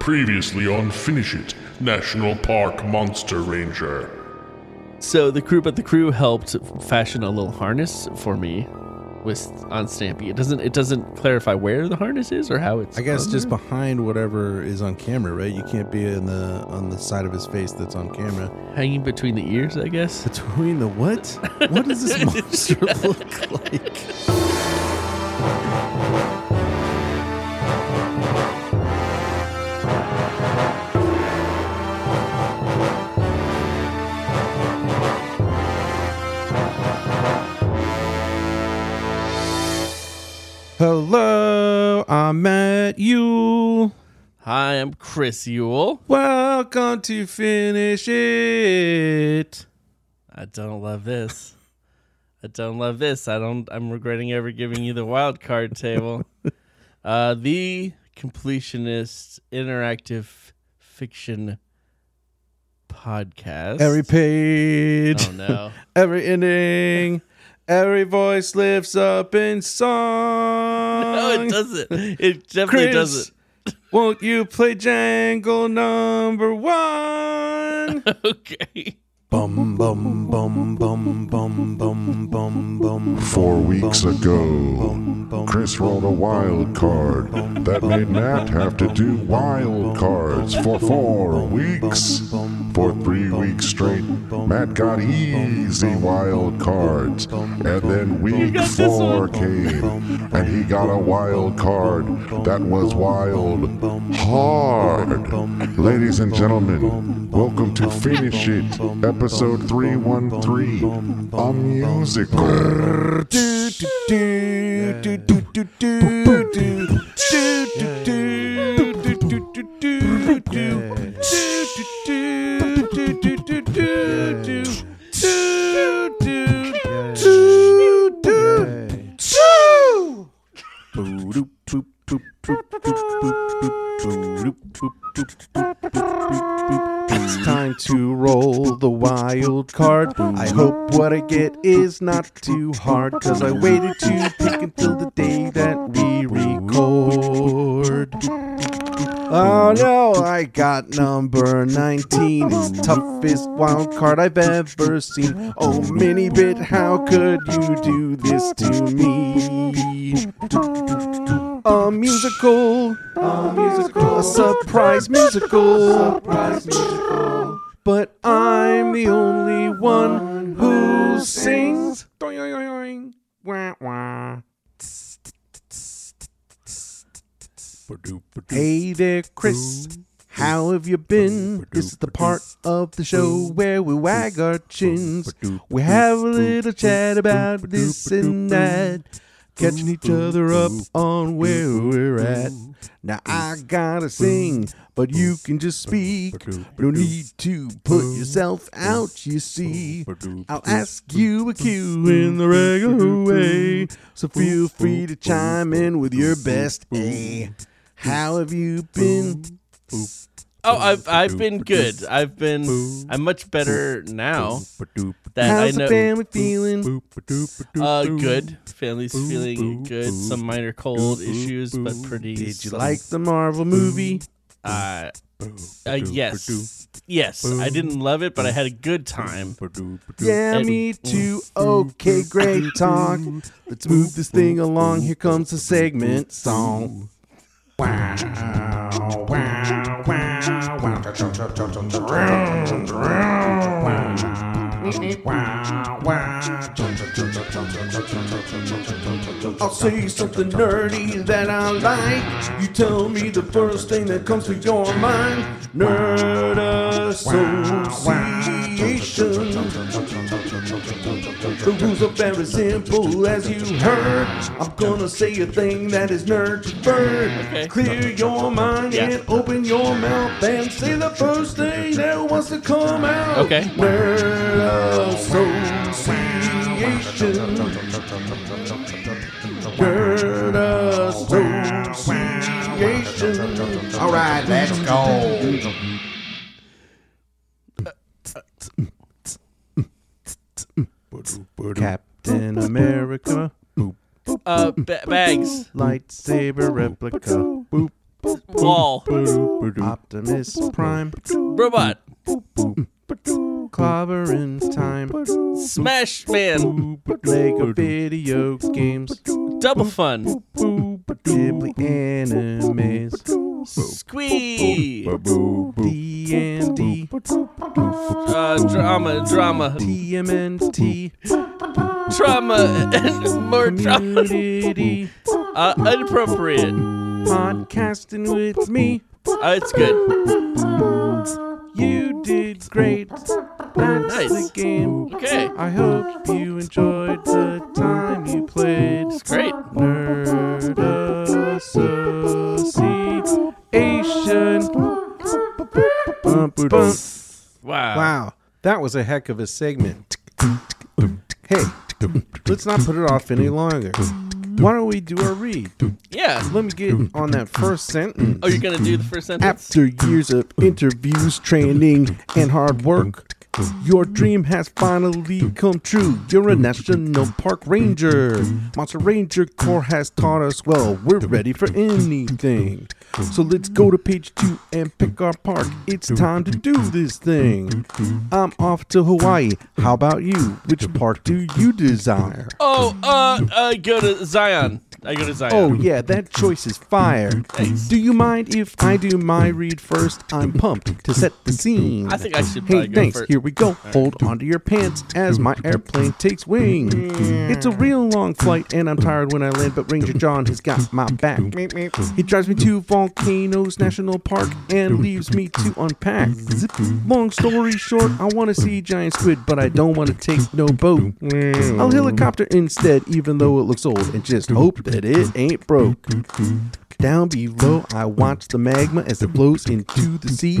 Previously on Finish It, National Park Monster Ranger. So the crew, but the crew helped fashion a little harness for me with on Stampy. It doesn't it doesn't clarify where the harness is or how it's. I guess just under. behind whatever is on camera, right? You can't be in the on the side of his face that's on camera. hanging between the ears, I guess. Between the what? What does this monster look like? Hello, I'm Matt Yule. Hi, I'm Chris Yule. Welcome to Finish It. I don't love this. I don't love this. I don't. I'm regretting ever giving you the wild card table. uh, the completionist interactive fiction podcast. Every page. Oh no. Every ending, every voice lifts up in song. No, it doesn't. It definitely Chris, doesn't. Won't you play Jangle number one? Okay. Bum bum bum bum bum bum bum bum. Four weeks ago, Chris rolled a wild card that made Matt have to do wild cards for four weeks. For three weeks straight, Matt got easy wild cards. And then week four came, and he got a wild card that was wild hard. Ladies and gentlemen, welcome to Finish It, episode 313, a musical. Boop, boop, boop, boop, boop, boop, boop, boop, boop, boop, time to roll the wild card. I hope what I get is not too hard, cause I waited to pick until the day that we record. Oh no, I got number 19. It's the toughest wild card I've ever seen. Oh, mini bit, how could you do this to me? A musical, a musical, a surprise musical, surprise musical. But I'm the only one who sings. Doing, wah, wah. Hey there, Chris. How have you been? This is the part of the show where we wag our chins. We have a little chat about this and that, catching each other up on where we're at. Now I gotta sing, but you can just speak. No need to put yourself out, you see. I'll ask you a cue in the regular way, so feel free to chime in with your best A. How have you been? Oh, I've I've been good. I've been. I'm much better now that I How's the know. family feeling? Uh, good. Family's feeling good. Some minor cold issues, but pretty. Did you like the Marvel movie? Uh, uh, yes, yes. I didn't love it, but I had a good time. Yeah, And- me too. Okay, great talk. Let's move this thing along. Here comes the segment song. Wow, wow, Wow, wow. I'll say something nerdy that I like. You tell me the first thing that comes to your mind. Nerd Association. The rules are very simple, as you heard. I'm gonna say a thing that is nerd preferred. Okay. Clear your mind Yeah. and open your mouth and say the first thing that wants to come out. Okay. Nerd Association. Nerd Association. All right, let's go. Captain America. Uh, ba- bags. Lightsaber replica. Wall. Optimus Prime. Robot. Clobberin's time. Smash Man. Lego video games. Double Fun. Ghibli animes. Squee. D&D. Uh, drama. Drama. TMNT. Trauma. And more drama. Uh, inappropriate. Podcasting with me. Uh, it's good. You did great. That's Nice. the game. Okay. I hope you enjoyed the time you played. It's great. Nerd Association. Bum, bum. Wow. Wow, that was a heck of a segment. Hey, let's not put it off any longer. Why don't we do our read? Yeah. Let me get on that first sentence. Oh, you're gonna do the first sentence? After years of interviews, training, and hard work, your dream has finally come true. You're a national park ranger. Monster Ranger Corps has taught us well. We're ready for anything. So let's go to page two and pick our park. It's time to do this thing. I'm off to Hawaii. How about you? Which park do you desire? Oh, uh, I go to Zion. I go to Zion. Oh, yeah, that choice is fire. Thanks. Do you mind if I do my read first? I'm pumped to set the scene. I think I should probably Hey, go thanks. first. Here we go. Hold onto your pants as my airplane takes wing. It's a real long flight, and I'm tired when I land, but Ranger John has got my back. He drives me to Volcanoes National Park and leaves me to unpack. Zip. Long story short, I want to see giant squid, but I don't want to take no boat. I'll helicopter instead, even though it looks old, and just hope that it ain't broke. Down below, I watch the magma as it flows into the sea.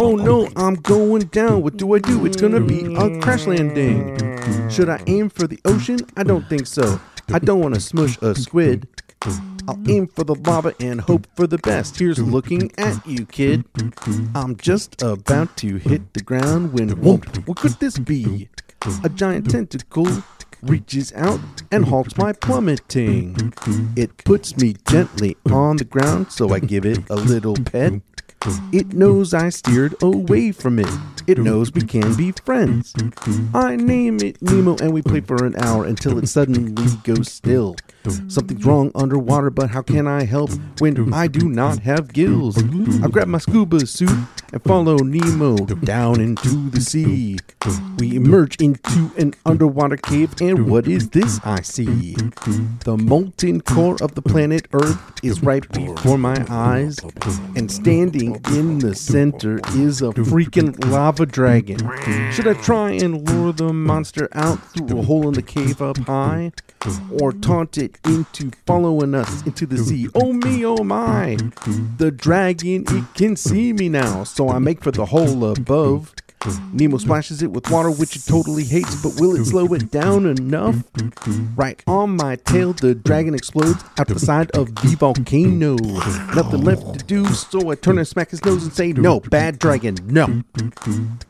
Oh no, I'm going down. What do I do? It's gonna be a crash landing. Should I aim for the ocean? I don't think so. I don't want to smush a squid. I'll aim for the lava and hope for the best. Here's looking at you, kid. I'm just about to hit the ground when whoop, what could this be? A giant tentacle reaches out and halts my plummeting. It puts me gently on the ground, so I give it a little pet. It knows I steered away from it. It knows we can be friends. I name it Nemo and we play for an hour until it suddenly goes still. Something's wrong underwater, but how can I help when I do not have gills? I grab my scuba suit and follow Nemo down into the sea. We emerge into an underwater cave, and what is this I see? The molten core of the planet Earth is right before my eyes, and standing in the center is a freaking lava dragon. Should I try and lure the monster out through a hole in the cave up high? Or taunt it into following us into the sea? Oh me, oh my! The dragon, it can see me now, so I make for the hole above. Nemo splashes it with water, which it totally hates, but will it slow it down enough? Right on my tail, the dragon explodes out the side of the volcano. Nothing left to do, so I turn and smack his nose and say, No, bad dragon, no.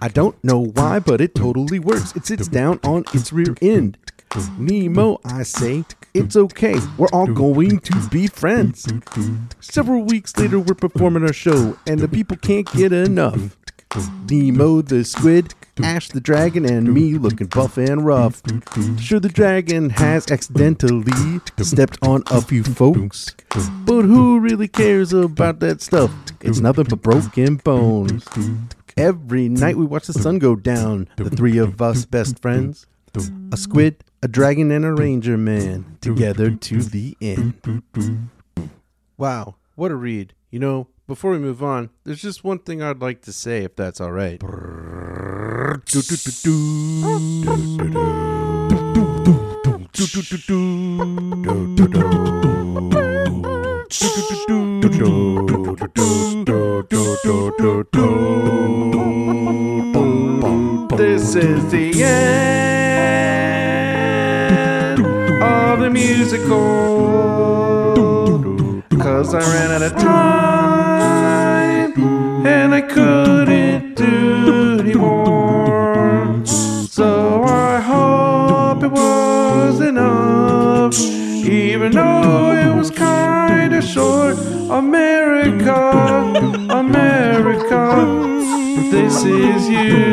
I don't know why, but it totally works. It sits down on its rear end. Nemo, I say, it's okay. We're all going to be friends. Several weeks later, we're performing our show, and the people can't get enough. Nemo the squid, Ash the dragon, and me looking buff and rough. Sure, the dragon has accidentally stepped on a few folks, but who really cares about that stuff? It's nothing but broken bones. Every night we watch the sun go down, the three of us best friends. A squid, a dragon, and a ranger man, together to the end. Wow, what a read. You know, before we move on, there's just one thing I'd like to say, if that's all right. This is the end of the musical. Cause I ran out of time and I couldn't do anymore. So I hope it was enough, even though it was kinda short. America, America, this is you.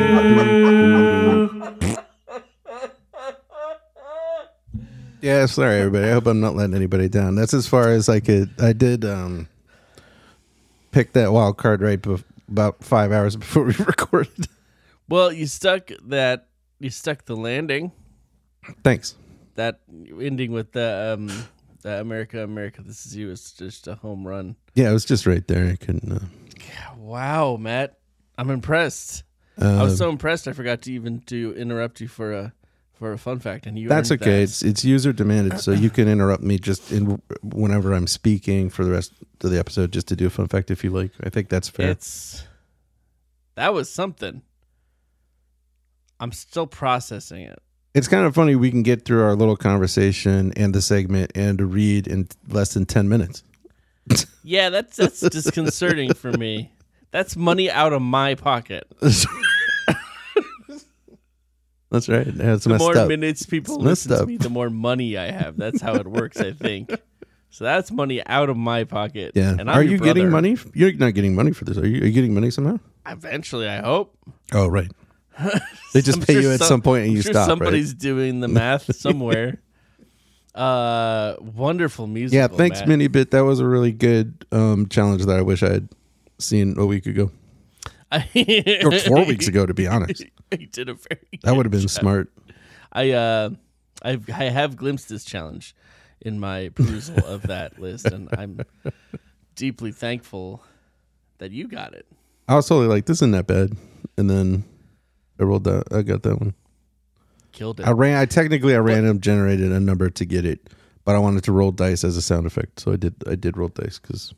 Yeah, sorry everybody. I hope I'm not letting anybody down. That's as far as I could. I did um pick that wild card right bef- about five hours before we recorded. Well, you stuck that. You stuck the landing. Thanks. That ending with the um, the America, America, this is you is just a home run. Yeah, it was just right there. I couldn't. Uh, Wow, Matt, I'm impressed. I uh, was so impressed. I forgot to even to interrupt you for a for a fun fact, and you. that's okay. that. It's it's user demanded, so you can interrupt me just in whenever I'm speaking for the rest of the episode, just to do a fun fact if you like. I think that's fair. It's that was something. I'm still processing it. It's kind of funny we can get through our little conversation and the segment and read in less than ten minutes. Yeah, that's that's disconcerting for me. That's money out of my pocket. That's right. Yeah, it's The more up. minutes people It's listen to up. me, the more money I have. That's how it works, I think. So that's money out of my pocket. Yeah. And I'm are you getting money? You're not getting money for this. Are you? Are you getting money somehow? Eventually, I hope. Oh, right. They just I'm pay sure you at some- some point and you sure stop. Somebody's doing the math somewhere. uh, wonderful music. Yeah. Thanks, Mini Bit. That was a really good um, challenge that I wish I had seen a week ago or four weeks ago. To be honest, he did a very. that would have been job. smart. I uh, I I have glimpsed this challenge in my perusal of that list, and I'm deeply thankful that you got it. I was totally like, this isn't that bad, and then I rolled that. I got that one. Killed it. I ran. I technically I random generated a number to get it, but I wanted to roll dice as a sound effect, so I did. I did roll dice because.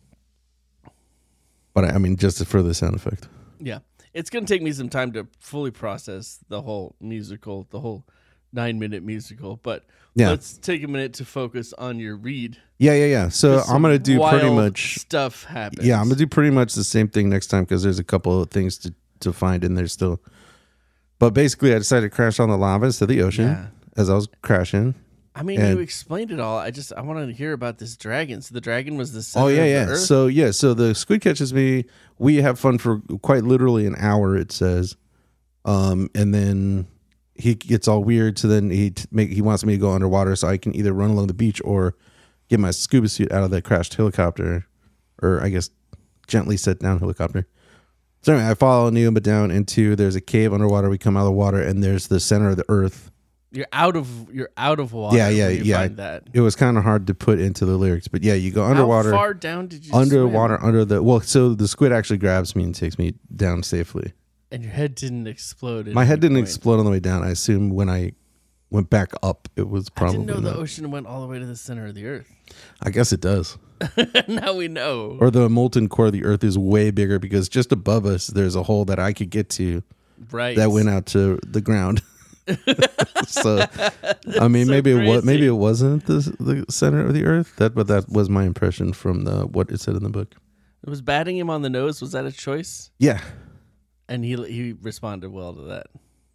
But I, I mean, just for the sound effect. Yeah. It's going to take me some time to fully process the whole musical, the whole nine minute musical, but Yeah. let's take a minute to focus on your read. Yeah, yeah, yeah. So I'm gonna some do pretty much. stuff happens. Yeah, I'm gonna do pretty much the same thing next time because there's a couple of things to to find in there still. But basically, I decided to crash on the lava instead of the ocean Yeah. as I was crashing. I mean, and- you explained it all. I just I want to hear about this dragon. So the dragon was the center Oh yeah, yeah. earth? So yeah, so the squid catches me. We have fun for quite literally an hour. It says, um, and then he gets all weird. So then he t- make he wants me to go underwater so I can either run along the beach or get my scuba suit out of that crashed helicopter, or I guess gently set down helicopter. So anyway, I follow Nemo down into there's a cave underwater. We come out of the water and there's the center of the earth. You're out of you're out of water. Yeah, yeah, you yeah. Find that. It was kind of hard to put into the lyrics, but yeah, you go underwater. How far down did you underwater swim? under the well so the squid actually grabs me and takes me down safely And your head didn't explode. my head didn't point. explode on the way down i assume when i went back up it was I probably didn't know the ocean went all the way to the center of the earth. i guess it does now we know. or the molten core of the earth is way bigger because just above us there's a hole that i could get to right. that went out to the ground so i mean so maybe it was maybe it wasn't the, the center of the earth that but that was my impression from the what it said in the book It was batting him on the nose. Was that a choice? yeah And he he responded well to that.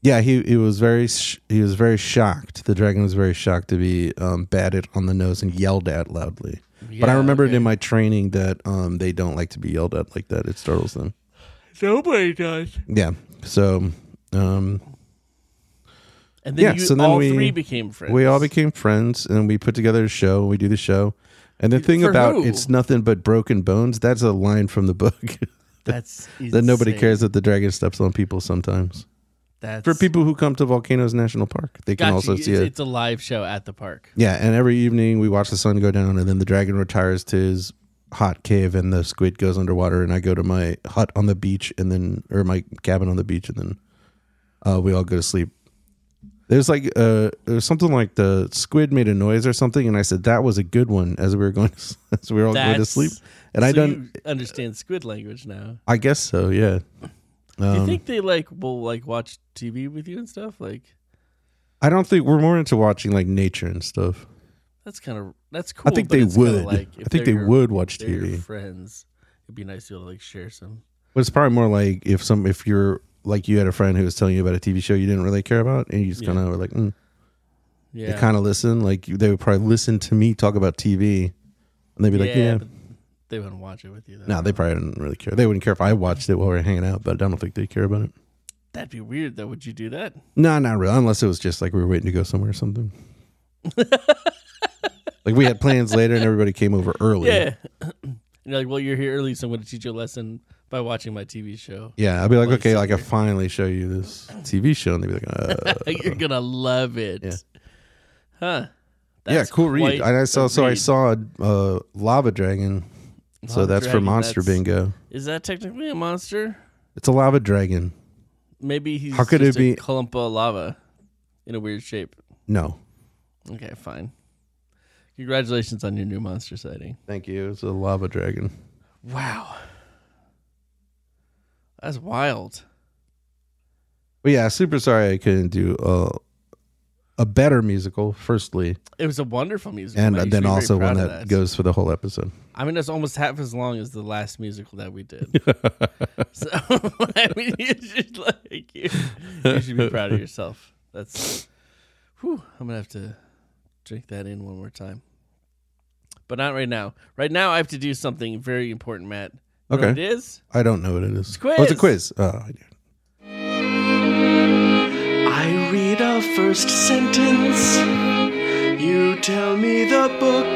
Yeah, he he was very sh- he was very shocked. The dragon was very shocked to be um, batted on the nose and yelled at loudly. but I remembered okay. in my training that um, they don't like to be yelled at like that. It startles them. nobody does. Yeah. So um, And then Yeah, you so then all we- three became friends. we all became friends and we put together a show. We do the show. And the thing For about who? it's nothing but broken bones. That's a line from the book That's that nobody cares that the dragon steps on people sometimes. That's For people who come to Volcanoes National Park, they can Gotcha. also it's, see it. it's a live show at the park. Yeah, and every evening we watch the sun go down, and then the dragon retires to his hot cave, and the squid goes underwater, and I go to my hut on the beach, and then or my cabin on the beach, and then uh, we all go to sleep. There's like uh, there's something like the squid made a noise or something, and I said that was a good one as we were going to, as we were all going to sleep, and I don't. understand squid language now. I guess so. Yeah. Do you Um, think they like will like watch TV with you and stuff? Like I don't think we're more into watching like nature and stuff. that's kind of that's cool. I think they would. Like, I think they're your- would watch TV. friends. It'd be nice to be to like share some. But it's probably more like if some if you're like you had a friend who was telling you about a TV show you didn't really care about, and you just kind of were like, mm. Yeah, they kind of listen. Like they would probably listen to me talk about TV, and they'd be like, yeah, but They wouldn't watch it with you. Though. No, they probably didn't really care. They wouldn't care if I watched it while we were hanging out, but I don't think they care about it. That'd be weird, though. Would you do that? No, not really. Unless it was just like we were waiting to go somewhere or something. like we had plans later and everybody came over early. Yeah. you're like, well, you're here early, so I'm going to teach you a lesson by watching my TV show. Yeah, I'll be like, okay, like I finally show you this TV show, and they'd be like, uh, you're gonna love it. Yeah. Huh. yeah, That's cool read. quite And I saw, a so I read. saw a uh, lava dragon. so Lava that's for dragon, Monster that's- Bingo. Is that technically a monster? It's a lava dragon. Maybe he's How could just it be- a clump of lava in a weird shape. No, Okay, fine. Congratulations on your new monster sighting. thank you. It's a lava dragon. Wow. That's wild. But yeah, super sorry I couldn't do a a better musical. Firstly, It was a wonderful musical. and. Then should be very also one proud that, goes for the whole episode. I mean, it's almost half as long as the last musical that we did. so I mean, you should like you, you should be proud of yourself. That's, whew, I'm gonna have to drink that in one more time, but not right now. Right now, I have to do something very important, Matt. You know what Okay. it is. I don't know what it is. quiz. Oh, it's a quiz. Oh, I do. I read a first sentence. You tell me the book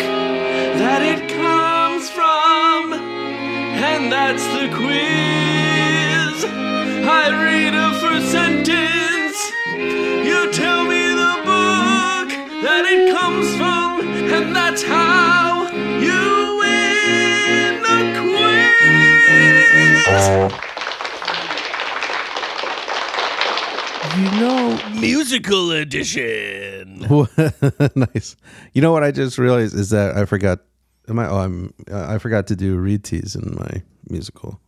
that it comes from, and that's the quiz. I read a first sentence. You tell me the book that it comes from, and that's how You know, musical edition. nice. You know what I just realized is that I forgot. Am I? Oh, I'm. Uh, I forgot to do read tease in my musical.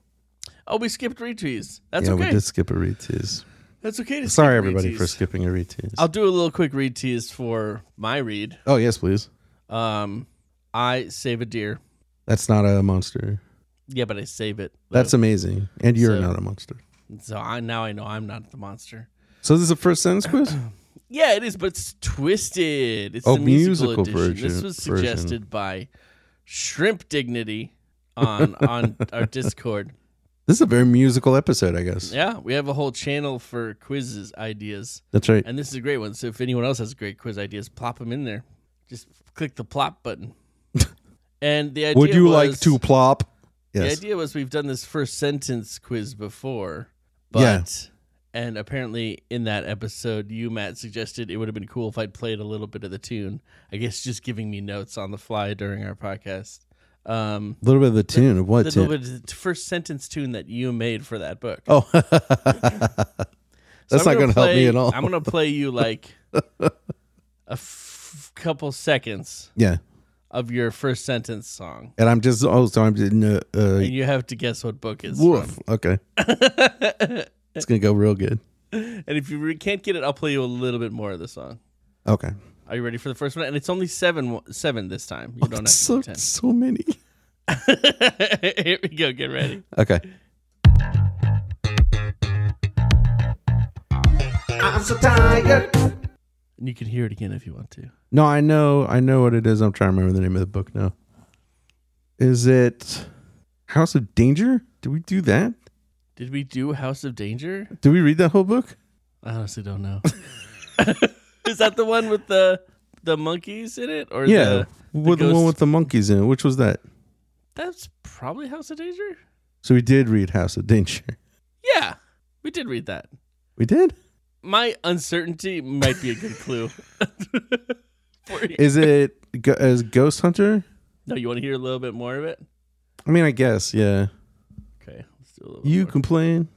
Oh, we skipped read tease. That's yeah, okay. we did skip a read tease. That's okay. To Sorry, everybody, read for skipping a read tease. I'll do a little quick read tease for my read. oh yes, please. Um, I save a deer. That's not a monster. Yeah, but I save it. That's amazing. And you're So- not a monster. so. I now I know I'm not the monster. So this is a first sentence quiz. Yeah, it is, but it's twisted. It's Oh, the musical, musical edition. This version- was version. suggested by Shrimp Dignity on on our Discord. this is a very musical episode, I guess. Yeah, we have a whole channel for quizzes ideas, That's right. and this is a great one. So if anyone else has great quiz ideas, plop them in there. Just click the plop button. and the idea Would you was, like to plop? The idea was we've done this first sentence quiz before, but Yeah. And apparently in that episode, you Matt suggested it would have been cool if I'd played a little bit of the tune. I guess just giving me notes on the fly during our podcast. Um, A little bit of the tune of what the tune? little bit of the first sentence tune that you made for that book. Oh, So that's I'm not going to help me play- at all. I'm gonna play you like a f- couple seconds yeah, of your first sentence song, and I'm just oh, so I'm just uh, uh, and you have to guess what book woof. Okay. it's gonna go real good. And if you re- can't get it, I'll play you a little bit more of the song. Okay, Are you ready for the first one? And it's only seven seven this time. You oh, don't have so do ten. so many. Here we go. Get ready. Okay, I'm so tired. And you can hear it again if you want to. no, I know, I know what it is. I'm trying to remember the name of the book now. Is it House of Danger? Did we do that? Did we do House of Danger? Did we read that whole book? I honestly don't know. Is that the one with the the monkeys in it, or Yeah, the, with the one with the monkeys in it. Which was that? that's probably House of Danger? So we did read House of Danger. Yeah, we did read that. We did. My uncertainty might be a good clue. Is it as Ghost Hunter? no, you want to hear a little bit more of it? I mean, I guess, yeah. Okay, a You more. complain.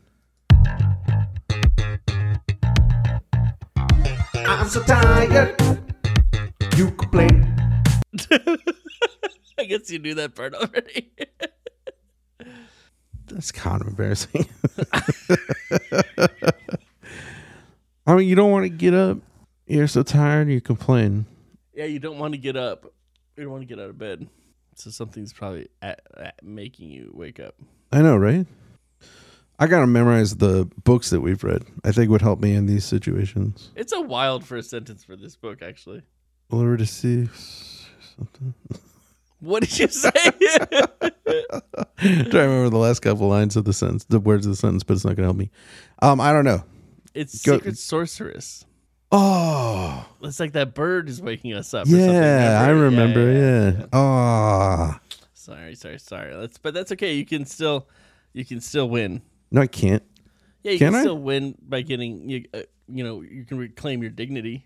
I'm so tired. You complain. I guess you knew that part already. That's kind of embarrassing. I mean, you don't want to get up. You're so tired. You complain. yeah, you don't want to get up. You don't want to get out of bed. So something's probably at, at making you wake up. I know, right? I gotta memorize the books that we've read. I think would help me in these situations. It's a wild first sentence for this book, actually. Lord to see something. What did you say? trying to remember the last couple lines of the sentence, the words of the sentence, but it's not gonna help me. Um, I don't know. it's Go- secret sorceress. Oh, It's like that bird is waking us up. or yeah, I Remember? remember. Yeah. Oh, Sorry, sorry, sorry. That's but that's okay. You can still, you can still win. No, I can't. Yeah, you Can can, I? still win by getting you. Uh, you know, you can reclaim your dignity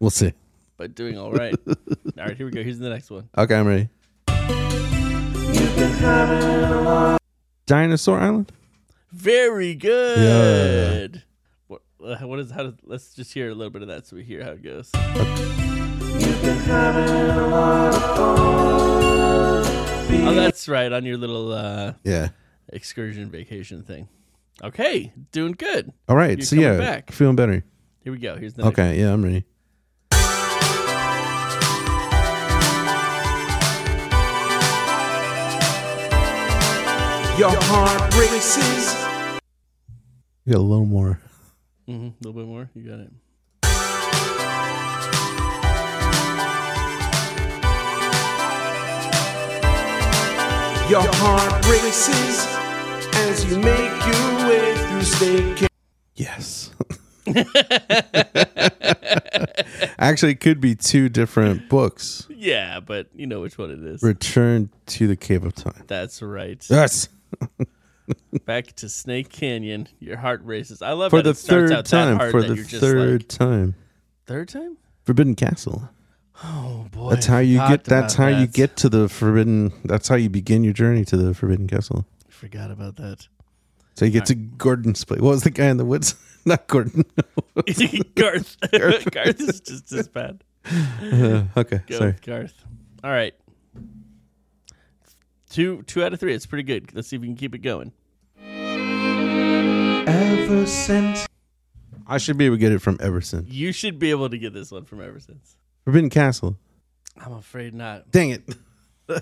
We'll see. by doing all right. all right, here we go. Here's the next one. Okay, I'm ready. Dinosaur Island. Very good. What, uh, what is how? Does, let's just hear a little bit of that so we hear how it goes. Oh, that's right on your little uh, Yeah. excursion vacation thing. Okay, doing good. All right. You're so yeah, back. feeling better. Here we go. Here's the next Okay. Yeah, I'm ready. Your heart races. You got a little more. hmm A little bit more. You got it. Your heart races as you make your way through staycation. Yes. Actually, it could be two different books. Yeah, but you know which one it is. Return to the Cave of Time. That's right. Yes. Back to Snake Canyon. Your heart races. I love For that the it third out time. For the third like, time. third time. Forbidden Castle. Oh boy, That's how you get. That's how about you get to the Forbidden. That's how you begin your journey to the Forbidden Castle. Forgot about that. So you get to Gordon's place. What was the guy in the woods? Not Gordon. Garth. Garth is just as bad. Uh, okay, Go sorry. with Garth. All right. Two two out of three. It's pretty good. Let's see if we can keep it going. Ever since I should be able to get it from Everson. You should be able to get this one from ever since. Forbidden Castle. I'm afraid not. Dang it.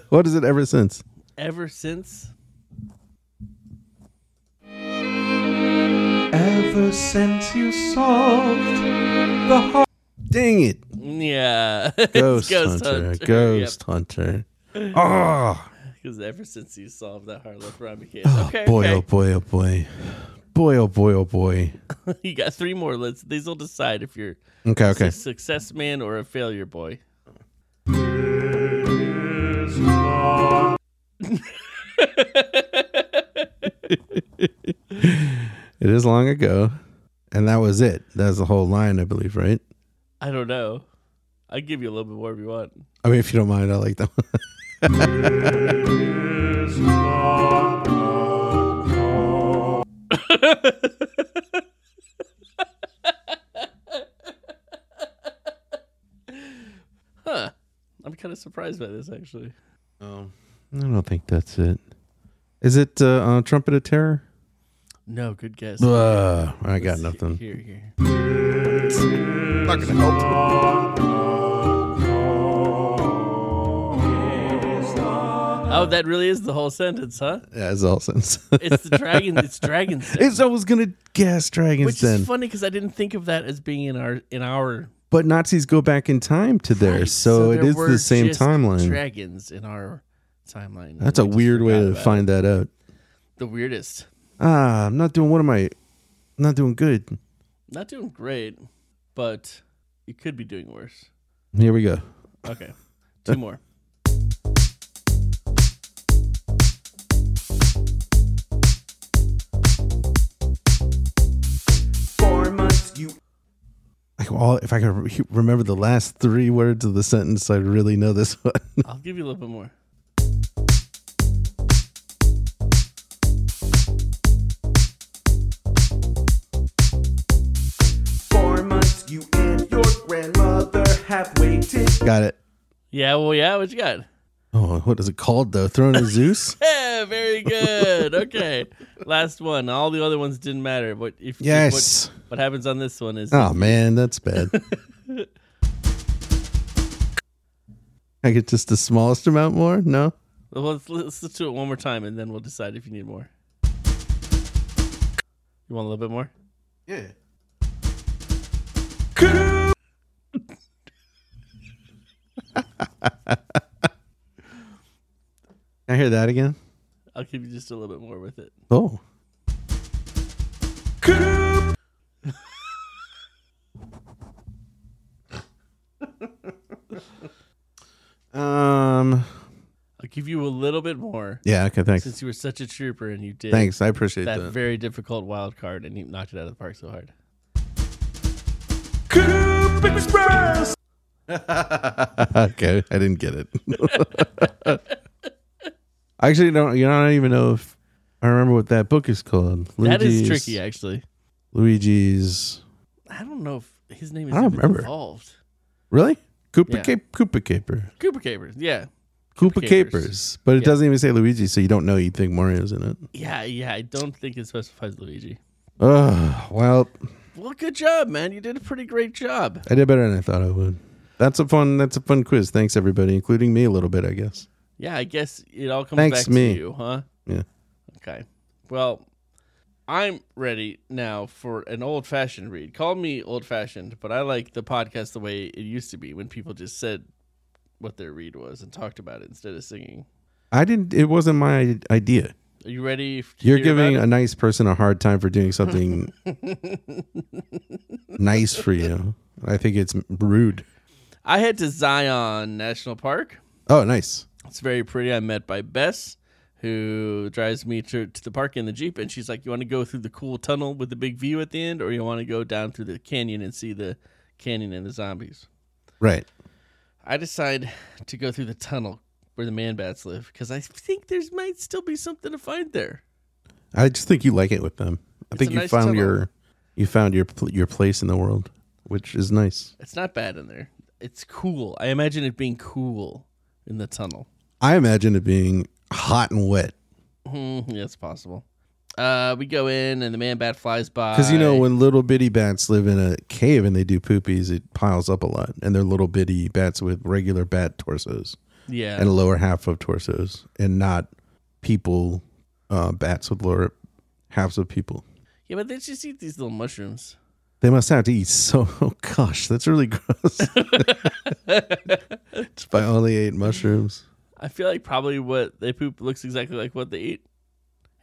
what is it ever since? Ever since ever since you solved the heart Dang it. Yeah. It's Ghost, Hunter. Ghost Hunter. Oh, Because ever since you solved that Harlow Rhyme case. oh Okay. boy, okay. oh boy, oh boy. Boy, oh boy, oh boy. you got three more. Let's these will decide if you're Okay, a okay. success man or a failure boy. It is long ago. And that was it. That's the whole line, I believe, right? I don't know. I'll give you a little bit more if you want. I mean, if you don't mind, I like that one. Huh. I'm kind of surprised by this actually. Oh, I don't think that's it. Is it uh, uh, Trumpet of Terror? No, good guess. Uh, I got Let's see- nothing. Here, here. Not gonna help. Oh, that really is the whole sentence, huh? Yeah, it's all sense. It's the dragon. It's Dragon's Den. it's, I was gonna guess Dragon's Which Den, is funny because I didn't think of that as being in our in our. but Nazis go back in time to there, Right, so, it there is were the same just timeline. Dragons in our timeline. That's a We weird way to about find that out. the weirdest. Ah, I'm not doing. What am I? I'm not doing good. Not doing great, but you could be doing worse. Here we go. Okay, two more. four months you Like, all, if I could re- remember the last three words of the sentence, I'd really know this one. I'll give you a little bit more. Got it. Yeah, well, yeah. What you got? Oh, what is it called though? Throne of Zeus. Yeah, very good. Okay, last one. All the other ones didn't matter. What if? if Yes. what, what happens on this one is Oh man, that's bad. I get just the smallest amount more? No. Well, let's, let's let's do it one more time, and then we'll decide if you need more. You want a little bit more? Yeah. Hear that again? I'll give you just a little bit more with it. Oh. um. I'll give you a little bit more Yeah. Okay. Thanks. since you were such a trooper and you did Thanks. I appreciate that that. very difficult wild card and you knocked it out of the park so hard. okay, I didn't get it. I actually don't. You know, I don't even know if I remember what that book is called. That is Luigi's- tricky, actually. Luigi's. I don't know if his name is I don't even remember. involved. Really? Koopa Yeah. Cape, Koopa Caper, Cooper Capers, yeah. Koopa Capers. Capers, but it Yeah. doesn't even say Luigi, so you don't know. You think Mario's in it. Yeah, yeah, I don't think it specifies Luigi. Oh well, Well, good job, man. You did a pretty great job. I did better than I thought I would. That's a fun. That's a fun quiz. Thanks everybody, including me a little bit, I guess. Yeah, I guess it all comes Thanks, back me. to you, huh? Yeah. Okay. Well, I'm ready now for an old fashioned read. Call me old fashioned, but I like the podcast the way it used to be when people just said what their read was and talked about it instead of singing. I didn't. It wasn't my idea. Are you ready? You're giving a nice person a hard time for doing something nice for you. I think it's rude. I head to Zion National Park. Oh, nice. It's very pretty. I'm met by Bess, who drives me to, to the park in the Jeep, and she's like, You want to go through the cool tunnel with the big view at the end, or you want to go down through the canyon and see the canyon and the zombies? Right. I decide to go through the tunnel where the man bats live because I think there's might still be something to find there. I just think you like it with them. I It's think you nice found tunnel. your you found your your place in the world, which is nice. It's not bad in there. It's cool. I imagine it being cool in the tunnel. I imagine it being hot and wet Hmm, yeah, it's possible. Uh, we go in and the man bat flies by. because you know when little bitty bats live in a cave and they do poopies, it piles up a lot, and they're little bitty bats with regular bat torsos yeah, and a lower half of torsos, and not people uh, bats with lower halves of people. yeah, but they just eat these little mushrooms. They must have to eat so. Oh gosh, that's really gross. Just by only ate mushrooms. I feel like probably what they poop looks exactly like what they eat.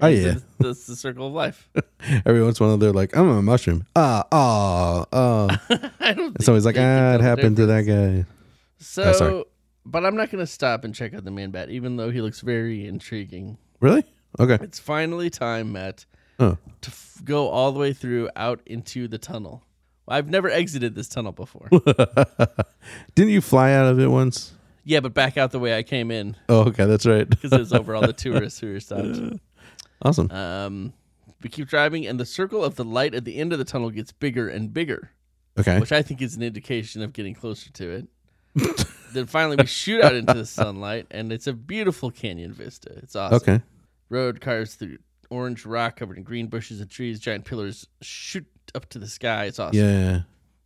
Oh, And yeah. that's, the circle of life. Every once in a while, they're like, "I'm a mushroom." Ah, ah, ah. I don't. Like, "Ah, it happened to that guy." So, Oh, but I'm not going to stop and check out the man bat, even though he looks very intriguing. Really? Okay. It's finally time, Matt, Oh, to f- go all the way through out into the tunnel. I've never exited this tunnel before. didn't you fly out of it once? yeah, but back out the way I came in Oh, okay, that's right. because it was over all the tourists who were stopped. awesome. Um, we keep driving, and the circle of the light at the end of the tunnel gets bigger and bigger. Okay. which I think is an indication of getting closer to it. then finally, we shoot out into the sunlight, and it's a beautiful canyon vista. It's awesome. Okay. Road cars through orange rock covered in green bushes and trees. Giant pillars shoot up to the sky. It's awesome. Yeah.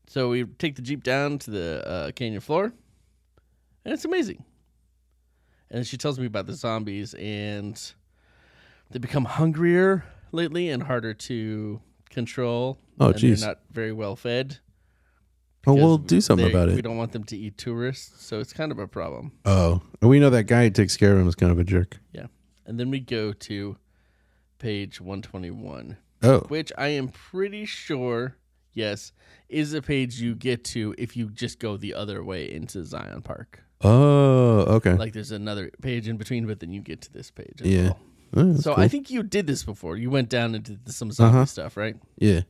So we take the jeep down to the uh, canyon floor, and it's amazing. And she tells me about the zombies, and they become hungrier lately and harder to control. Oh, and they're jeez. not very well fed. Oh, we'll do something they- about it. We don't want them to eat tourists, so it's kind of a problem. Oh, and we know that guy who takes care of him is kind of a jerk. Yeah. And then we go to page 121, Oh, which I am pretty sure, yes, is a page you get to if you just go the other way into Zion Park. oh, okay. Like there's another page in between, but then you get to this page. As Yeah. Well. Oh, So cool. I think you did this before. You went down and did some zombie Uh-huh. stuff, right? yeah.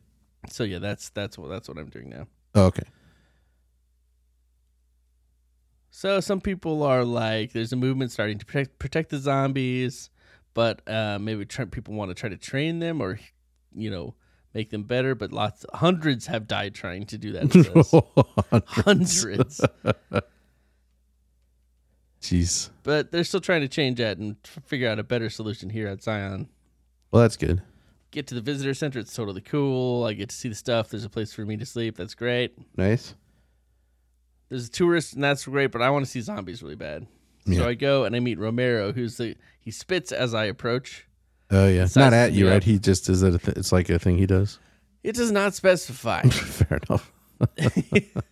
So yeah, that's that's what that's what I'm doing now. Oh, okay. So some people are like, there's a movement starting to protect protect the zombies, but uh, maybe try, people want to try to train them or, you know, make them better. But lots, hundreds have died trying to do that. says. hundreds, Jeez. but they're still trying to change that and figure out a better solution here at Zion. Well, that's good. Get to the visitor center; it's totally cool. I get to see the stuff. There's a place for me to sleep. That's great. Nice. There's a tourist, and that's great. But I want to see zombies really bad. Yeah. So I go and I meet Romero, who's the he spits as I approach. Oh yeah. Sizes Not at you, me right? up. He just is it. A th- it's like a thing he does. It does not specify. Fair enough.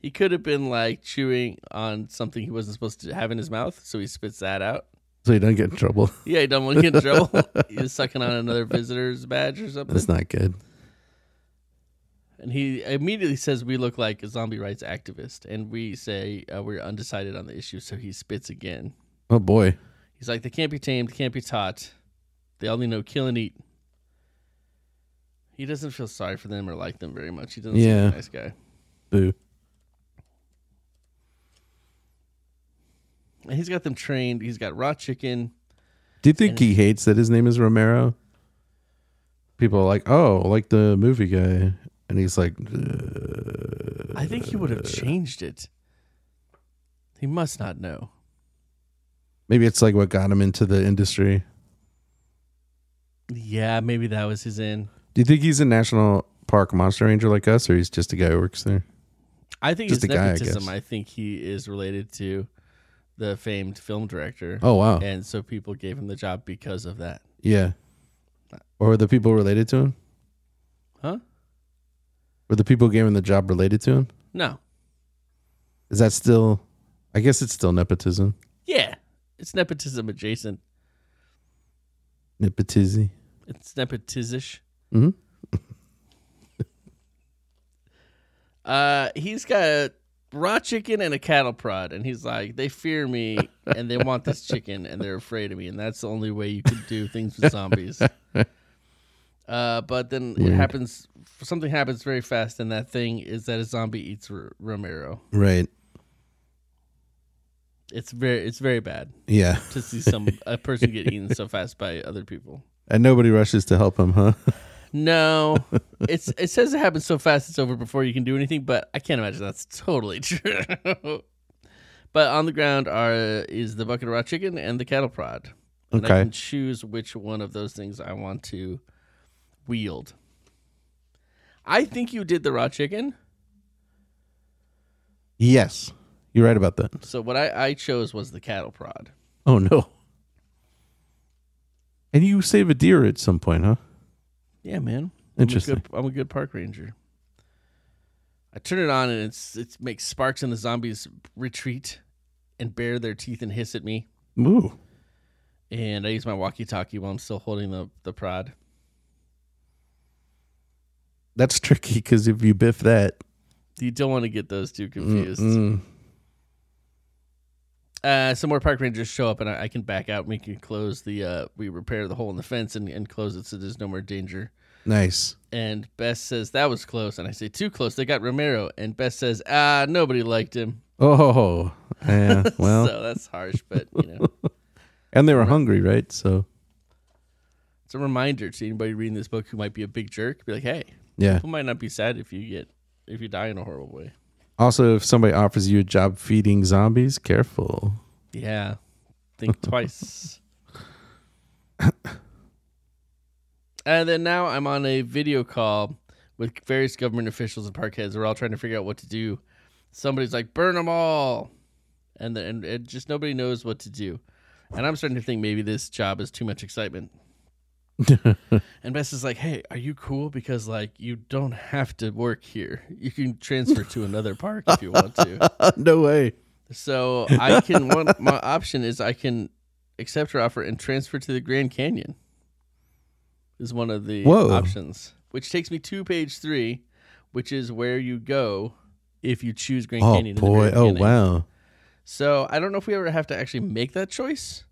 He could have been like chewing on something he wasn't supposed to have in his mouth, so he spits that out. So he doesn't get in trouble. Yeah, he don't want to get in trouble. He's sucking on another visitor's badge or something. That's not good. And he immediately says we look like a zombie rights activist, and we say uh, we're undecided on the issue. So he spits again. Oh boy. He's like, they can't be tamed, can't be taught. They only know kill and eat. He doesn't feel sorry for them or like them very much. He doesn't seem Yeah. like a nice guy. Boo. And he's got them trained. He's got raw chicken. Do you think he hates that his name is Romero? People are like, oh, like the movie guy. And he's like, "Uh, I think he would have changed it. He must not know. maybe it's like what got him into the industry. Yeah, maybe that was his in. Do you think he's a national park monster ranger like us, or he's just a guy who works there? I think Just it's a guy, I nepotism. I think he is related to the famed film director. Oh wow, And so people gave him the job because of that. yeah. Or were the people related to him? Huh? Were the people who gave him the job related to him? No. Is that still? I guess it's still nepotism. Yeah. It's nepotism adjacent. Nepotism. It's nepotizish. Mhm. uh, he's got a raw chicken and a cattle prod, and he's like, they fear me and they want this chicken and they're afraid of me, and that's the only way you can do things with zombies. Uh, but then it happens. Something happens very fast, and that thing is that a zombie eats R- Romero. Right. It's very, it's very bad Yeah. to see some a person get eaten so fast by other people. And nobody rushes to help him, huh? No, it's it says it happens so fast it's over before you can do anything, but I can't imagine that's totally true. but on the ground are is the bucket of raw chicken and the cattle prod. And I Okay. can choose which one of those things I want to wield. I think you did the raw chicken. yes. You're right about that. So what I, I chose was the cattle prod. Oh no. And you save a deer at some point, huh? Yeah, man. Interesting. I'm a good, I'm a good park ranger. I turn it on and it's it makes sparks and the zombies retreat and bare their teeth and hiss at me. Ooh. And I use my walkie-talkie while I'm still holding the the prod. That's tricky because if you biff that, You don't want to get those two confused. mm, Uh, some more park rangers show up and I, I can back out. We can close the uh, we repair the hole in the fence and, and close it so there's no more danger. nice. And Bess says that was close, and I say too close. They got Romero, and Bess says ah nobody liked him. Oh, yeah. Well, so that's harsh, but you know. and they were hungry, right? So, It's a reminder to anybody reading this book who might be a big jerk. Be like, hey, yeah. people might not be sad if you get if you die in a horrible way. Also, if somebody offers you a job feeding zombies, careful. Yeah, think twice. and then now I'm on a video call with various government officials and park heads. We're all trying to figure out what to do. Somebody's like, burn them all, and then and it just nobody knows what to do. And I'm starting to think maybe this job is too much excitement. And Bess is like, "Hey, are you cool? Because like you don't have to work here. You can transfer to another park if you want to." no way. So I can one my option is I can accept her offer and transfer to the Grand Canyon. Is one of the Whoa. options, which takes me to page three, which is where you go if you choose Grand Oh Canyon. boy. Oh wow. So I don't know if we ever have to actually make that choice.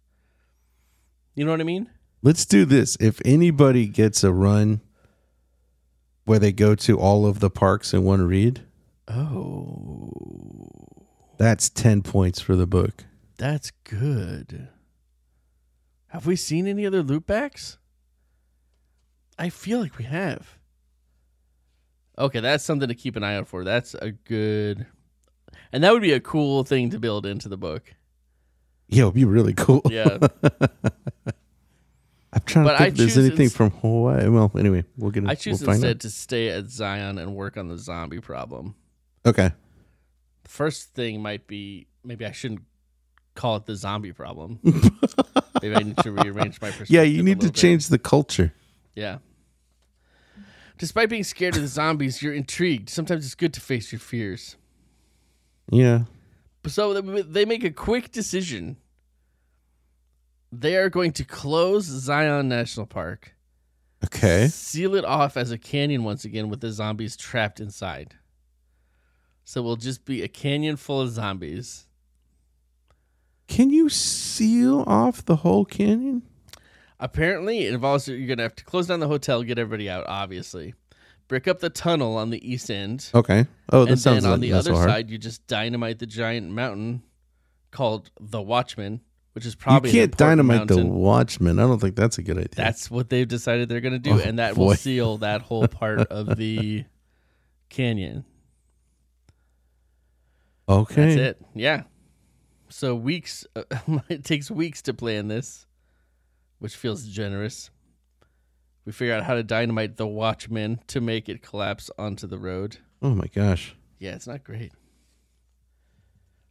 You know what I mean? Let's do this. If anybody gets a run where they go to all of the parks in one read, Oh, that's 10 points for the book. that's good. Have we seen any other loopbacks? I feel like we have. Okay, that's something to keep an eye out for. That's a good, and that would be a cool thing to build into the book. Yeah, it'd be really cool. Yeah, I'm trying But to think I if there's anything ins- from Hawaii. Well, anyway, we'll get. I choose we'll find instead to stay at Zion and work on the zombie problem. Okay. The first thing might be maybe I shouldn't call it the zombie problem. maybe I need to rearrange my perspective. Yeah, you need to bit. change the culture. Yeah. Despite being scared of the zombies, you're intrigued. Sometimes it's good to face your fears. Yeah. So they make a quick decision. They are going to close Zion National Park, Okay. seal it off as a canyon once again with the zombies trapped inside. So we'll just be a canyon full of zombies. Can you seal off the whole canyon? Apparently, it involves you're going to have to close down the hotel, get everybody out, obviously. Brick up the tunnel on the east end. Okay. Oh, that and sounds then on the other so side, you just dynamite the giant mountain called the Watchman, which is You probably an can't dynamite the mountain. Watchman. I don't think that's a good idea. That's what they've decided they're going to do, Oh, and that boy. will seal that whole part of the canyon. okay. That's it. Yeah. So weeks. Uh, it takes weeks to plan this, which feels generous. We figure out how to dynamite the Watchman to make it collapse onto the road. Oh my gosh. Yeah, it's not great.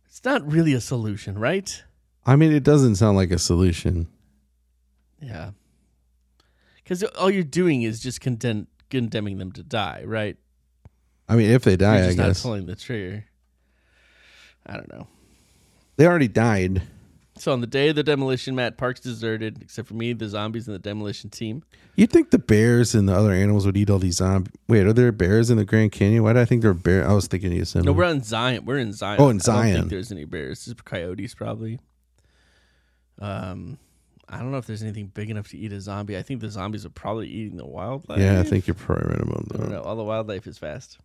It's not really a solution, right? I mean, it doesn't sound like a solution. Yeah. Because all you're doing is just condemn, condemning them to die, right? I mean, if they You're die, I just not guess pulling the trigger. I don't know. they already died. So on the day of the demolition, Matt Park's deserted, except for me, the zombies, and the demolition team. You'd think the bears and the other animals would eat all these zombies. Wait, are there bears in the Grand Canyon? Why did I think there were bears? I was thinking Yosemite. No, we're on Zion. We're in Zion. Oh, in I don't Zion. think there's any bears. There's coyotes probably. Um, I don't know if there's anything big enough to eat a zombie. I think the zombies are probably eating the wildlife. yeah, I think you're probably right about that. I don't know. All the wildlife is fast.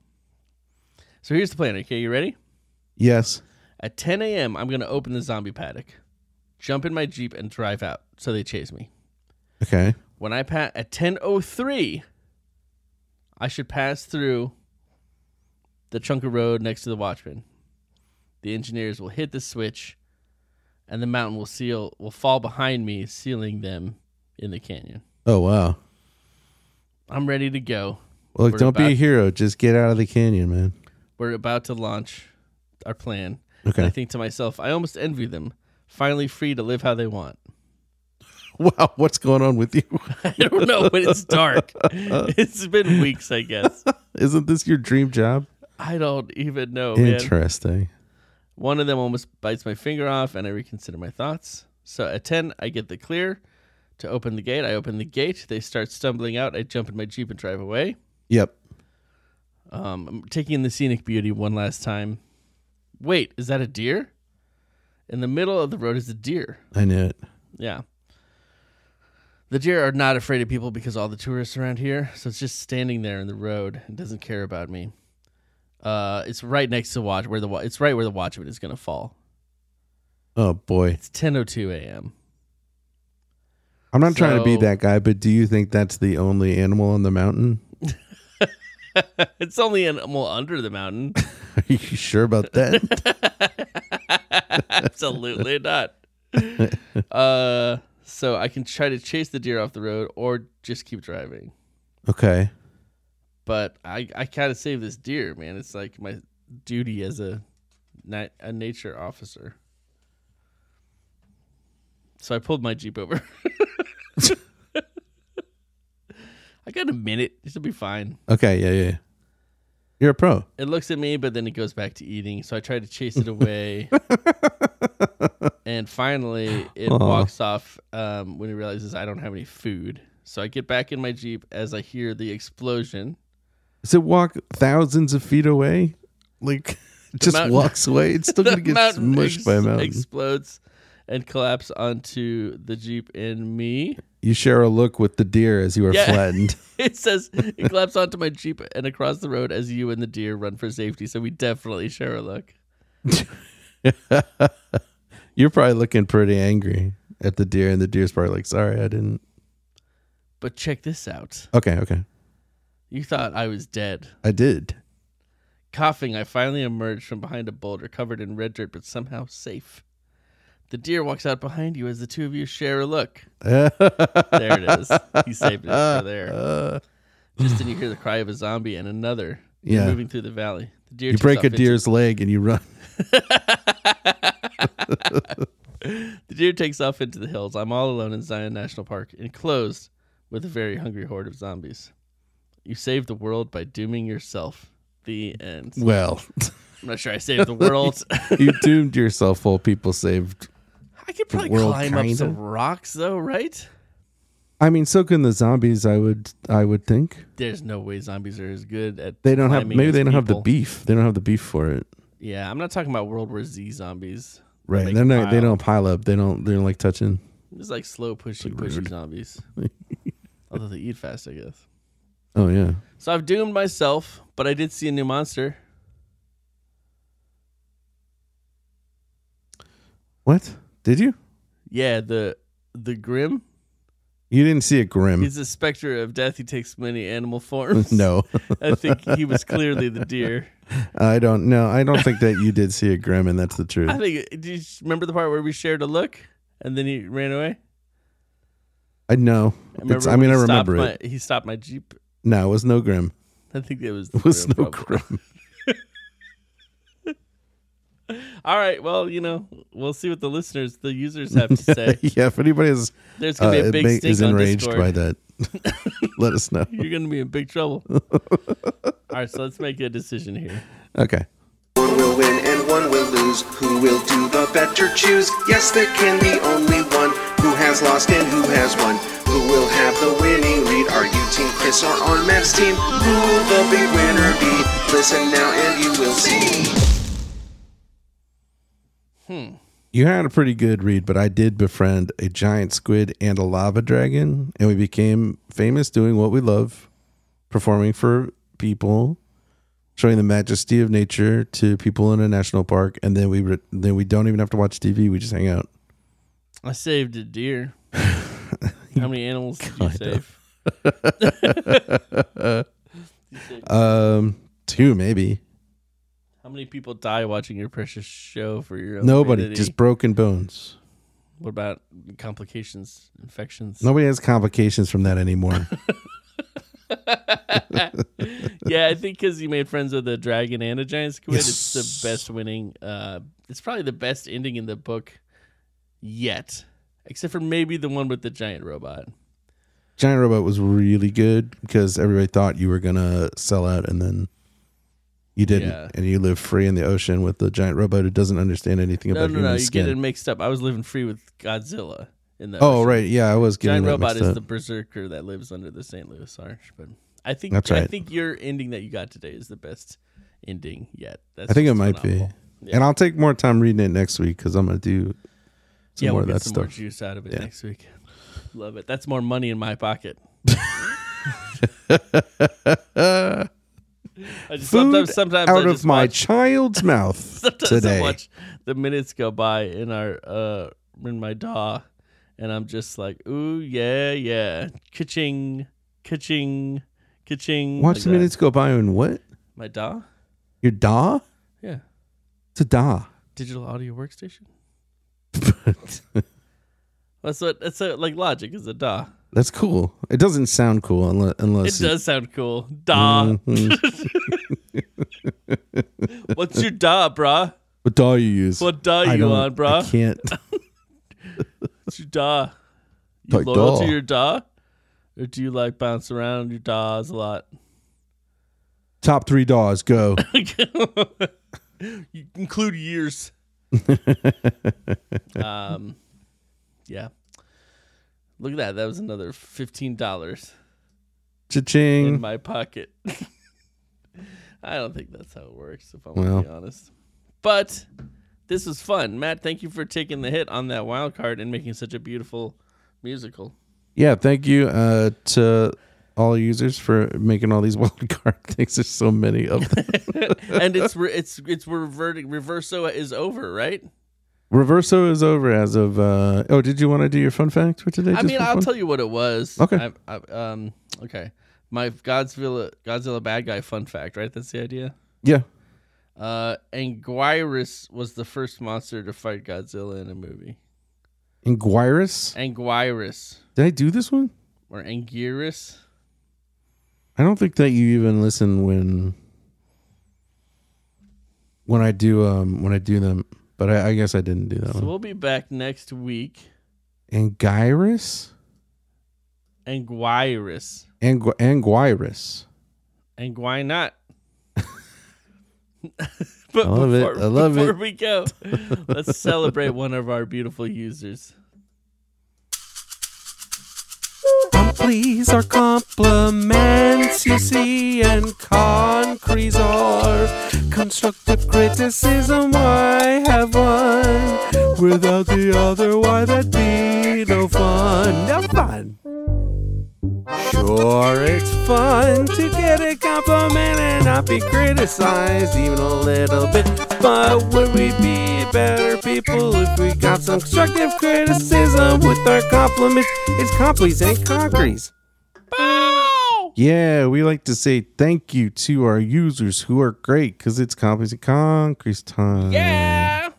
So here's the plan. Okay, you ready? Yes. At 10 a.m., I'm going to open the zombie paddock, jump in my Jeep, and drive out so they chase me. Okay. When I pass at 10:03, I should pass through the chunk of road next to the Watchman. The engineers will hit the switch, and the mountain will seal will fall behind me, sealing them in the canyon. Oh wow. I'm ready to go. Well, look, We're don't be a hero. Just get out of the canyon, man. We're about to launch our plan. And I think to myself, I almost envy them, finally free to live how they want. Wow, what's going on with you? I don't know, but it's dark. it's been weeks, I guess. Isn't this your dream job? I don't even know, man. One of them almost bites my finger off, and I reconsider my thoughts. So at 10, I get the clear to open the gate. I open the gate. They start stumbling out. I jump in my Jeep and drive away. Yep. Um, I'm taking in the scenic beauty one last time. Wait, is that a deer? In the middle of the road is a deer. I knew it. Yeah. The deer are not afraid of people because all the tourists around here. So it's just standing there in the road and doesn't care about me. Uh, it's right next to watch where the it's right where the watchman is gonna fall. Oh boy. It's 10:02 a.m. I'm not trying to be that guy, but do you think that's the only animal on the mountain? it's only an animal under the mountain. Are you sure about that? Absolutely not. Uh, so I can try to chase the deer off the road or just keep driving. okay. But I I gotta save this deer, man. It's like my duty as a na- a nature officer. So I pulled my jeep over. I got a minute. This will be fine. Okay. Yeah. Yeah. You're a pro. It looks at me, but then it goes back to eating. So I try to chase it away. and finally, it Aw. walks off um, when it realizes I don't have any food. So I get back in my Jeep as I hear the explosion. Does it walk thousands of feet away? Like, it just mountain- walks away. It's still gonna get smushed ex- by a mountain. Explodes and collapse onto the Jeep and me. you share a look with the deer as you are Yeah. flattened. It says it collapsed onto my Jeep and across the road as you and the deer run for safety. So we definitely share a look. You're probably looking pretty angry at the deer, and the deer's probably like, "Sorry, I didn't." But check this out. Okay. Okay. You thought I was dead. I did. Coughing, I finally emerged from behind a boulder covered in red dirt, but somehow safe. The deer walks out behind you as the two of you share a look. There it is. He saved it for there. Uh, Just then you hear the cry of a zombie and another. Yeah. moving through the valley. The deer you break a into- deer's leg and you run. The deer takes off into the hills. I'm all alone in Zion National Park, enclosed with a very hungry horde of zombies. You saved the world by dooming yourself. The end. Well, I'm not sure I saved the world. you doomed yourself while people saved. I could probably world, climb up kinda. some rocks though, right? I mean, so can the zombies. I would. I would think There's no way zombies are as good at they don't have. Maybe they don't have the beef. They don't have the beef for it. Yeah, I'm not talking about World War Z zombies. Right. They're not. They don't pile up. They don't. They don't like touching. It's like slow pushy pushy zombies. Although they eat fast, I guess. Oh yeah. So I've doomed myself, but I did see a new monster. What did you? Yeah, the the Grim. You didn't see a grim. He's a specter of death. He takes many animal forms. no, I think he was clearly the deer. I don't. know. I don't think that you did see a grim, and that's the truth. I think. Do you remember the part where we shared a look and then he ran away? I know. It's, I mean, I remember stopped it. he stopped my jeep. No, it was no grim. I think it was. The It was Grim, no probably. grim. All right. Well, you know, we'll see what the listeners, the users, have to say. yeah, if anybody is There's uh, gonna be a big ma- stink is enraged Discord. by that, let us know. You're gonna be in big trouble. All right, so let's make a decision here. Okay. One will win and one will lose. Who will do the better choose? Yes, there can be only one. Who has lost and who has won? Who will have the winning lead? Are you Team Chris or on Matt's team? Who will the big winner be? Listen now and you will see. Hmm. You had a pretty good read, but I did befriend a giant squid and a lava dragon, and we became famous doing what we love, performing for people, showing the majesty of nature to people in a national park, and then we re- then we don't even have to watch TV. We just hang out. I saved a deer. How many animals did you Kind save? Um, two maybe. How many people die watching your precious show for your own Nobody, vanity? just broken bones. what about complications, infections? Nobody has complications from that anymore. yeah, I think because you made friends with the dragon and a giant squid, it's the best winning. Uh, it's probably the best ending in the book yet, except for maybe the one with the giant robot. Giant Robot was really good because everybody thought you were gonna sell out, and then you didn't, Yeah. and you live free in the ocean with the giant robot who doesn't understand anything No, about no, human no, you skin. get it mixed up. I was living free with Godzilla in the oh, right, yeah, I was getting Giant that robot mixed is up. the berserker that lives under the St. Louis Arch, but I think That's I right. think your ending that you got today is the best ending yet. That's I think it just might phenomenal. be, Yeah. and I'll take more time reading it next week because I'm gonna do some yeah, more we'll of get that some more stuff. juice out of it Yeah. next week. Love it. That's more money in my pocket. I just, Food sometimes, sometimes I out just of my watch, child's mouth sometimes today. I watch the minutes go by in our uh in my DAW, and I'm just like, ooh yeah yeah, kitching, kitching, ka-ching. Watch like the that. minutes go by and what? My DAW, Your DAW? yeah, It's a DAW. digital audio workstation. That's what that's like Logic is a DAW. That's cool. It doesn't sound cool unless It unless does sound cool. DAW. Mhm. What's your DAW, brah? what DAW you use? What DAW you on, I can't. What's your DAW? You Like loyal DAW. to your DAW, Or do you like bounce around your DAW's a lot? Top three DAWs go. you include years. um, yeah. Look at that. That was another fifteen dollars in Cha-ching. In my pocket. I don't think that's how it works, if I'm Well. gonna be honest. But this was fun, Matt. Thank you for taking the hit on that wild card and making such a beautiful musical. Yeah, thank you uh, to all users for making all these wild card things. There's so many of them. and it's re- it's it's reverting. Reverso is over, right? Reverso is over as of. Uh, oh, did you want to do your fun fact for today? I mean, I'll fun? tell you what it was. Okay. I, I, um. Okay. My Godzilla Godzilla bad guy fun fact, right? That's the idea. Yeah. Uh, Anguirus was the first monster to fight Godzilla in a movie. Anguirus. Anguirus Did I do this one? or Anguirus. I don't think that you even listen when when I do um when I do them. But I, I guess I didn't do that So one. we'll be back next week. Anguirus. Anguirus. Angu- Anguirus. And why not? But I love it. before, I love before it. we go, let's celebrate one of our beautiful users. Please are compliments you see, and concretes are constructive criticism. Why have one without the other? Why that be no fun? No fun. Sure, it's fun to get a compliment and not be criticized even a little bit. But would we be better people if we got some constructive criticism with our compliments? It's complies and concretes. Yeah, we like to say thank you to our users who are great because it's Complies and Concrete time. Yeah.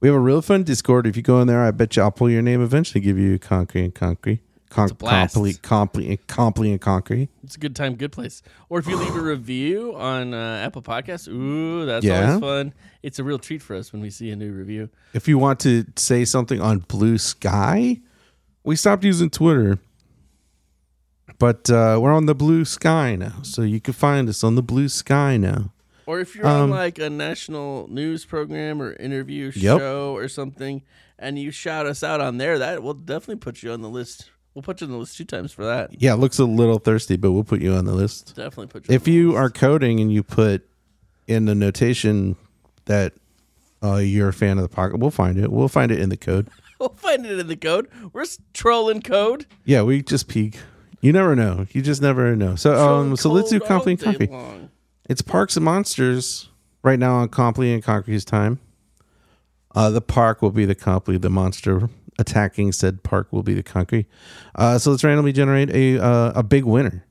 We have a real fun Discord. If you go in there, I bet you I'll pull your name eventually, give you Concrete and Concrete. Con- complete, complete, complete, and concrete. It's a good time, good place. Or if you leave a review on uh, Apple Podcasts, ooh, that's Yeah. always fun. It's a real treat for us when we see a new review. If you want to say something on Bluesky, we stopped using Twitter, but uh, we're on the Bluesky now, so you can find us on the Bluesky now. Or if you're on Um, like a national news program or interview Yep. show or something, and you shout us out on there, that will definitely put you on the list. We'll put you on the list two times for that. Yeah, it looks a little thirsty, but we'll put you on the list. Definitely put you. If on the you list. are coding and you put in the notation that uh, you're a fan of the pocket, we'll find it. We'll find it in the code. we'll find it in the code. We're trolling code. Yeah, we just peek. You never know. You just never know. So, um, so let's do Complete and Concrete. long. It's Parks and Monsters right now on Complete and Concrete's time. Uh, the park will be the Complete. The monster attacking said park will be the concrete. Uh, so let's randomly generate a uh, a big winner.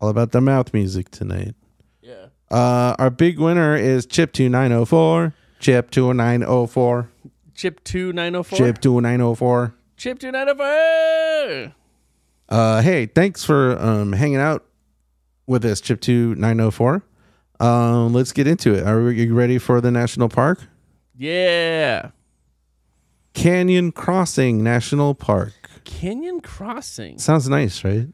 All about the mouth music tonight. Yeah. Uh, our big winner is Chip two nine zero four. Chip two nine zero four. Chip two nine oh four. Chip two nine zero four. Chip two nine oh four. Uh, hey, thanks for um, hanging out with us, Chip two nine zero four. Um, let's get into it. Are you ready for the national park? Yeah. Canyon Crossing National Park. Canyon Crossing. Sounds nice, right?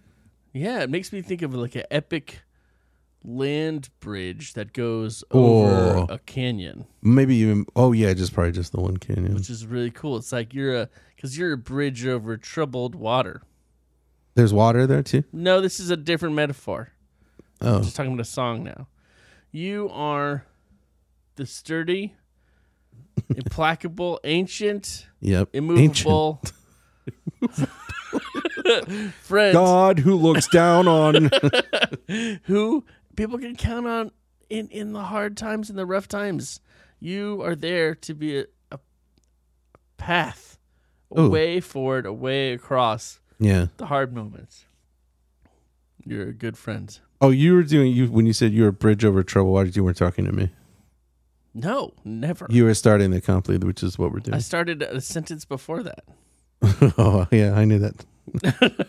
Yeah, it makes me think of like an epic land bridge that goes Oh. over a canyon, Maybe even. Oh yeah, just probably just the one canyon. which is really cool. It's like you're a because you're a bridge over troubled water. There's water there too. No, this is a different metaphor. Oh, I'm just talking about a song now. You are the sturdy, implacable, ancient, yep. immovable friend God who looks down on. who people can count on in in the hard times and the rough times. You are there to be a, a path, a Ooh. way forward, a way across yeah. the hard moments. You're a good friend. Oh, you were doing you when you said you were a bridge over trouble. Why did you weren't talking to me? No, never. You were starting the complete, which is what we're doing. I started a sentence before that. oh yeah, I knew that.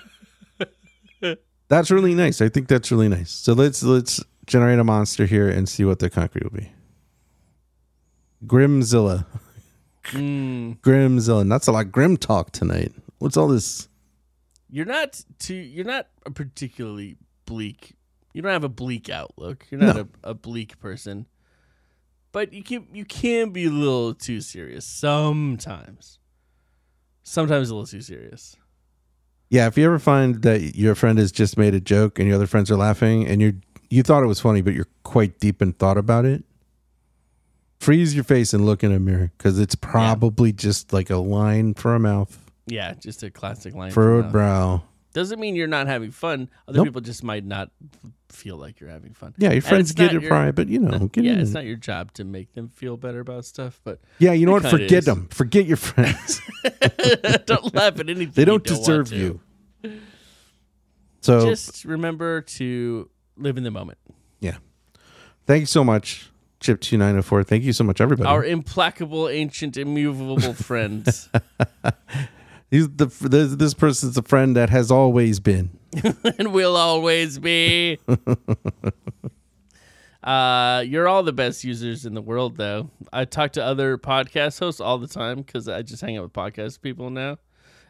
that's really nice. I think that's really nice. So let's let's generate a monster here and see what the concrete will be. Grimzilla. Mm, Grimzilla. That's a lot of grim talk tonight. What's all this? you're not too. You're not a particularly bleak. You don't have a bleak outlook. You're not No. a, a bleak person. But you can you can be a little too serious sometimes. Sometimes a little too serious. Yeah, if you ever find that your friend has just made a joke and your other friends are laughing and you you thought it was funny, but you're quite deep in thought about it, freeze your face and look in a mirror because it's probably just like a line for a mouth, Yeah, just a classic line. for a uh, brow. Doesn't mean you're not having fun. Other Nope. people just might not feel like you're having fun. Yeah, your friends get it your- probably, but you know, get yeah, it's not your job to make them feel better about stuff, but Yeah, you know what? Forget is. them. Forget your friends. don't laugh at anything. they don't want deserve you. So Just remember to live in the moment. Yeah. Thank you so much, Chip two nine zero four. Thank you so much, everybody. Our implacable, ancient, immovable friends, He's the this, this person's a friend that has always been. and will always be. Uh, you're all the best users in the world, though. I talk to other podcast hosts all the time because I just hang out with podcast people now,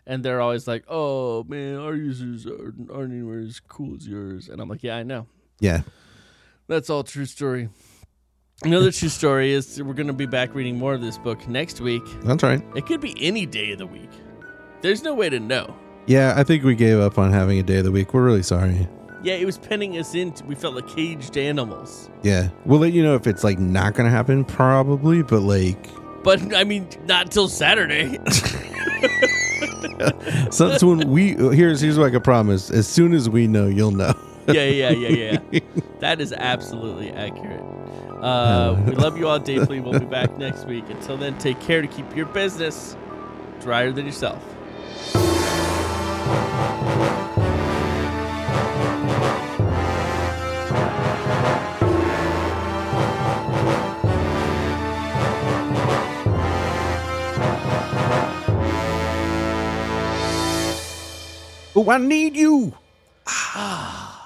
and they're always like, "Oh man, our users are, aren't anywhere as cool as yours," and I'm like, "Yeah, I know." Yeah, That's all true story. Another true story is we're going to be back reading more of this book next week. That's right. It could be any day of the week. There's no way to know. Yeah, I think we gave up on having a day of the week. We're really sorry. Yeah, it was penning us in. We felt like caged animals. Yeah, we'll let you know if it's like not gonna happen, probably. But like, But I mean, not till Saturday. so that's when we here's here's what I can promise. As soon as we know, you'll know. yeah, yeah, yeah, yeah. that is absolutely accurate. Uh, we love you all deeply. We'll be back next week. Until then, take care to keep your business drier than yourself. Oh, I need you. Ah.